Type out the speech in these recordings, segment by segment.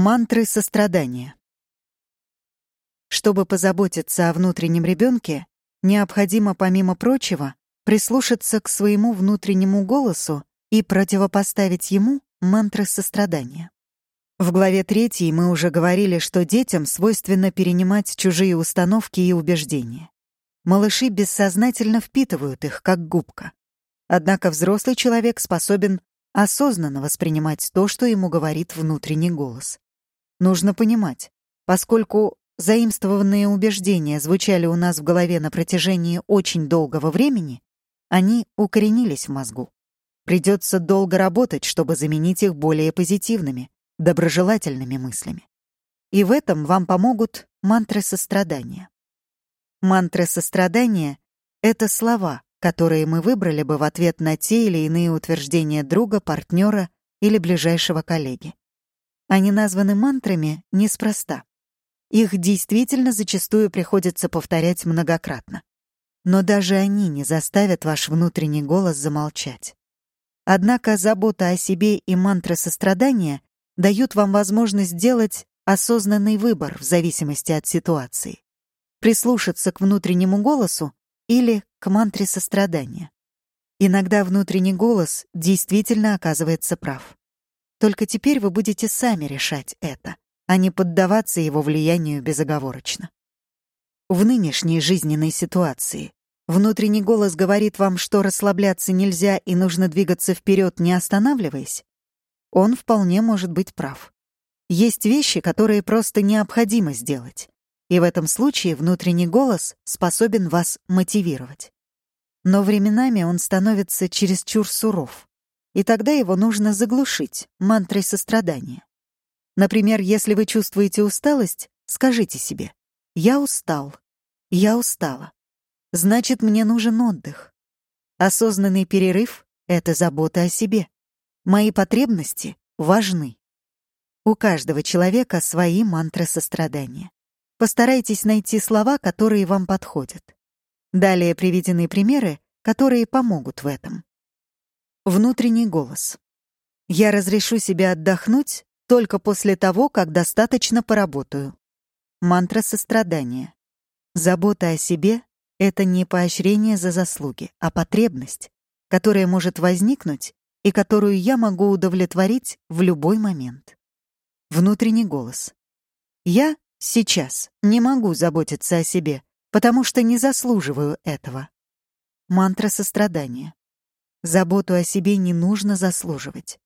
Мантры сострадания. Чтобы позаботиться о внутреннем ребенке, необходимо, помимо прочего, прислушаться к своему внутреннему голосу и противопоставить ему мантры сострадания. В главе 3 мы уже говорили, что детям свойственно перенимать чужие установки и убеждения. Малыши бессознательно впитывают их, как губка. Однако взрослый человек способен осознанно воспринимать то, что ему говорит внутренний голос. Нужно понимать, поскольку заимствованные убеждения звучали у нас в голове на протяжении очень долгого времени, они укоренились в мозгу. Придется долго работать, чтобы заменить их более позитивными, доброжелательными мыслями. И в этом вам помогут мантры сострадания. Мантры сострадания — это слова, которые мы выбрали бы в ответ на те или иные утверждения друга, партнера или ближайшего коллеги. Они названы мантрами неспроста. Их действительно зачастую приходится повторять многократно. Но даже они не заставят ваш внутренний голос замолчать. Однако забота о себе и мантра сострадания дают вам возможность сделать осознанный выбор в зависимости от ситуации. Прислушаться к внутреннему голосу или к мантре сострадания. Иногда внутренний голос действительно оказывается прав. Только теперь вы будете сами решать это, а не поддаваться его влиянию безоговорочно. В нынешней жизненной ситуации внутренний голос говорит вам, что расслабляться нельзя и нужно двигаться вперед, не останавливаясь. Он вполне может быть прав. Есть вещи, которые просто необходимо сделать. И в этом случае внутренний голос способен вас мотивировать. Но временами он становится чересчур суров и тогда его нужно заглушить мантрой сострадания. Например, если вы чувствуете усталость, скажите себе «Я устал, я устала». Значит, мне нужен отдых. Осознанный перерыв — это забота о себе. Мои потребности важны. У каждого человека свои мантры сострадания. Постарайтесь найти слова, которые вам подходят. Далее приведены примеры, которые помогут в этом. Внутренний голос. Я разрешу себе отдохнуть только после того, как достаточно поработаю. Мантра сострадания. Забота о себе — это не поощрение за заслуги, а потребность, которая может возникнуть и которую я могу удовлетворить в любой момент. Внутренний голос. Я сейчас не могу заботиться о себе, потому что не заслуживаю этого. Мантра сострадания. Заботу о себе не нужно заслуживать.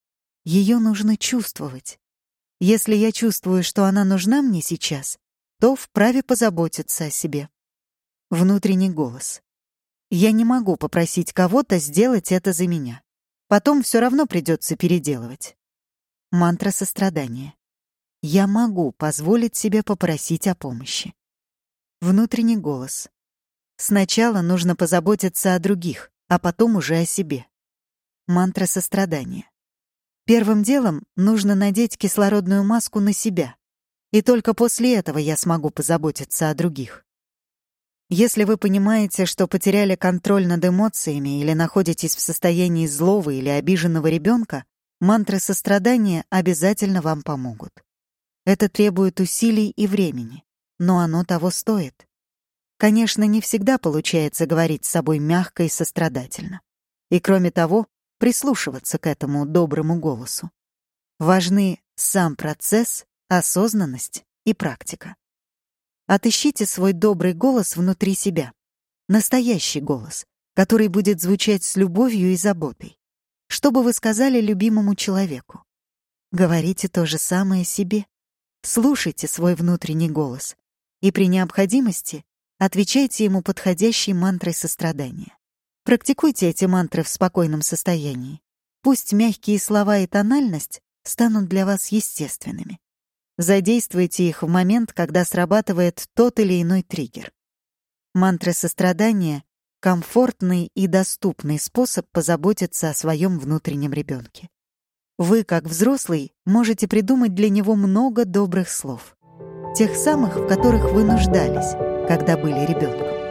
Ее нужно чувствовать. Если я чувствую, что она нужна мне сейчас, то вправе позаботиться о себе. Внутренний голос. Я не могу попросить кого-то сделать это за меня. Потом все равно придется переделывать. Мантра сострадания. Я могу позволить себе попросить о помощи. Внутренний голос. Сначала нужно позаботиться о других, а потом уже о себе. Мантра сострадания. Первым делом нужно надеть кислородную маску на себя, и только после этого я смогу позаботиться о других. Если вы понимаете, что потеряли контроль над эмоциями или находитесь в состоянии злого или обиженного ребенка, мантры сострадания обязательно вам помогут. Это требует усилий и времени, но оно того стоит. Конечно, не всегда получается говорить с собой мягко и сострадательно. И кроме того, прислушиваться к этому доброму голосу. Важны сам процесс, осознанность и практика. Отыщите свой добрый голос внутри себя. Настоящий голос, который будет звучать с любовью и заботой. Что бы вы сказали любимому человеку? Говорите то же самое себе. Слушайте свой внутренний голос. И при необходимости Отвечайте ему подходящей мантрой сострадания. Практикуйте эти мантры в спокойном состоянии. Пусть мягкие слова и тональность станут для вас естественными. Задействуйте их в момент, когда срабатывает тот или иной триггер. Мантры сострадания — комфортный и доступный способ позаботиться о своем внутреннем ребенке. Вы, как взрослый, можете придумать для него много добрых слов. Тех самых, в которых вы нуждались — когда были ребенком.